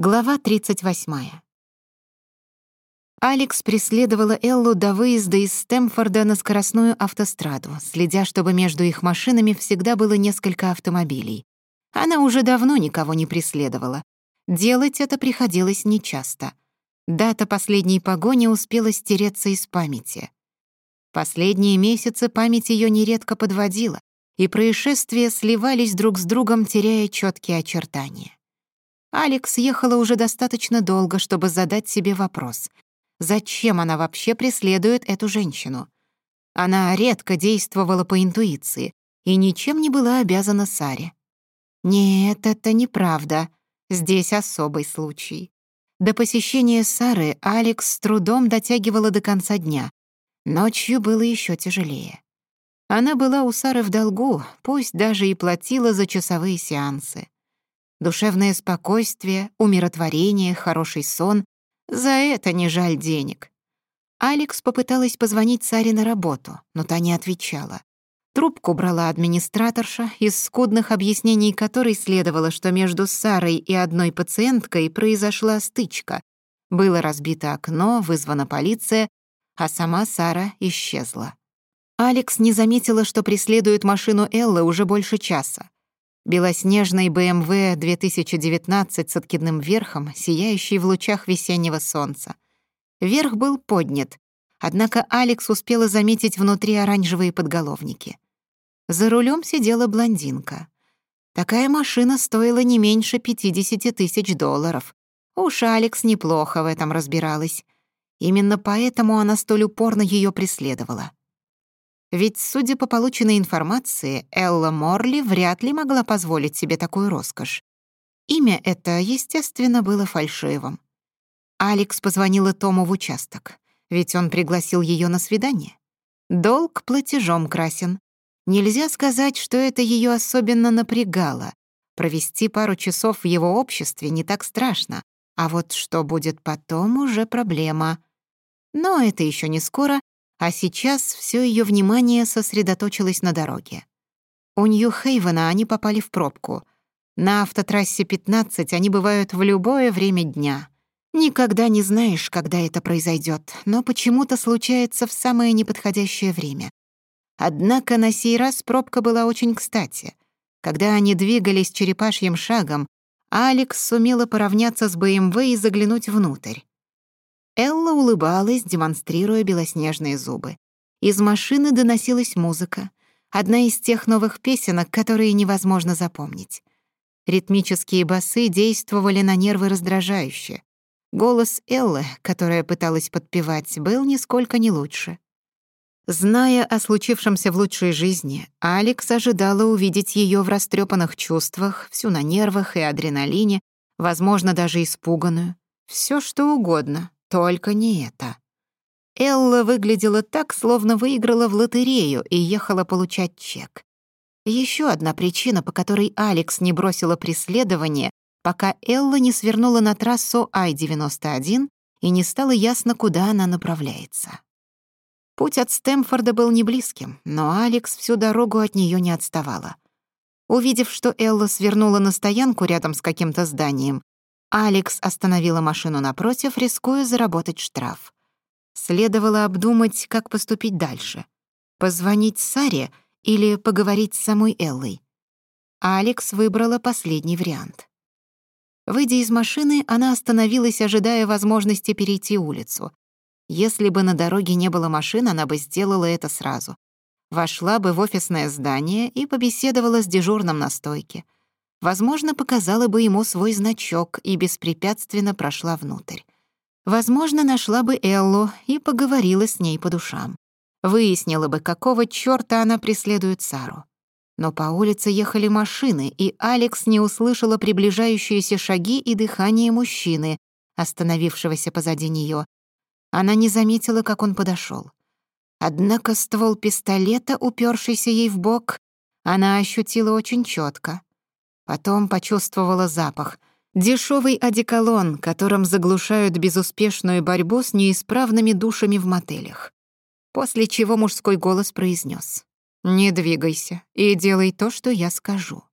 Глава 38. Алекс преследовала Эллу до выезда из Стэмфорда на скоростную автостраду, следя, чтобы между их машинами всегда было несколько автомобилей. Она уже давно никого не преследовала. Делать это приходилось нечасто. Дата последней погони успела стереться из памяти. Последние месяцы память ее нередко подводила, и происшествия сливались друг с другом, теряя четкие очертания. Алекс ехала уже достаточно долго, чтобы задать себе вопрос. Зачем она вообще преследует эту женщину? Она редко действовала по интуиции и ничем не была обязана Саре. Нет, это неправда. Здесь особый случай. До посещения Сары Алекс с трудом дотягивала до конца дня. Ночью было еще тяжелее. Она была у Сары в долгу, пусть даже и платила за часовые сеансы душевное спокойствие, умиротворение, хороший сон. За это не жаль денег. Алекс попыталась позвонить Саре на работу, но та не отвечала. Трубку брала администраторша, из скудных объяснений которой следовало, что между Сарой и одной пациенткой произошла стычка. Было разбито окно, вызвана полиция, а сама Сара исчезла. Алекс не заметила, что преследует машину Эллы уже больше часа. Белоснежный BMW 2019 с откидным верхом, сияющий в лучах весеннего солнца. Верх был поднят, однако Алекс успела заметить внутри оранжевые подголовники. За рулем сидела блондинка. Такая машина стоила не меньше 50 тысяч долларов. Уж Алекс неплохо в этом разбиралась. Именно поэтому она столь упорно ее преследовала. Ведь, судя по полученной информации, Элла Морли вряд ли могла позволить себе такую роскошь. Имя это, естественно, было фальшивым. Алекс позвонила Тому в участок, ведь он пригласил ее на свидание. Долг платежом красен. Нельзя сказать, что это ее особенно напрягало. Провести пару часов в его обществе не так страшно, а вот что будет потом уже проблема. Но это еще не скоро, а сейчас все ее внимание сосредоточилось на дороге. У Нью-Хейвена они попали в пробку. На автотрассе 15 они бывают в любое время дня. Никогда не знаешь, когда это произойдет, но почему-то случается в самое неподходящее время. Однако на сей раз пробка была очень кстати. Когда они двигались черепашьим шагом, Алекс сумела поравняться с БМВ и заглянуть внутрь улыбалась, демонстрируя белоснежные зубы. Из машины доносилась музыка. Одна из тех новых песенок, которые невозможно запомнить. Ритмические басы действовали на нервы раздражающе. Голос Эллы, которая пыталась подпевать, был нисколько не лучше. Зная о случившемся в лучшей жизни, Алекс ожидала увидеть ее в растрепанных чувствах, всю на нервах и адреналине, возможно, даже испуганную. Все что угодно, только не это. Элла выглядела так, словно выиграла в лотерею и ехала получать чек. Еще одна причина, по которой Алекс не бросила преследование, пока Элла не свернула на трассу Ай-91 и не стало ясно, куда она направляется. Путь от Стэмфорда был неблизким, но Алекс всю дорогу от нее не отставала. Увидев, что Элла свернула на стоянку рядом с каким-то зданием, Алекс остановила машину напротив, рискуя заработать штраф. Следовало обдумать, как поступить дальше. Позвонить Саре или поговорить с самой Эллой. Алекс выбрала последний вариант. Выйдя из машины, она остановилась, ожидая возможности перейти улицу. Если бы на дороге не было машин, она бы сделала это сразу. Вошла бы в офисное здание и побеседовала с дежурным на стойке — Возможно, показала бы ему свой значок и беспрепятственно прошла внутрь. Возможно, нашла бы Эллу и поговорила с ней по душам. Выяснила бы, какого чёрта она преследует Сару. Но по улице ехали машины, и Алекс не услышала приближающиеся шаги и дыхание мужчины, остановившегося позади неё. Она не заметила, как он подошёл. Однако ствол пистолета, упершийся ей в бок, она ощутила очень чётко. Потом почувствовала запах. Дешевый одеколон, которым заглушают безуспешную борьбу с неисправными душами в мотелях. После чего мужской голос произнес: «Не двигайся и делай то, что я скажу».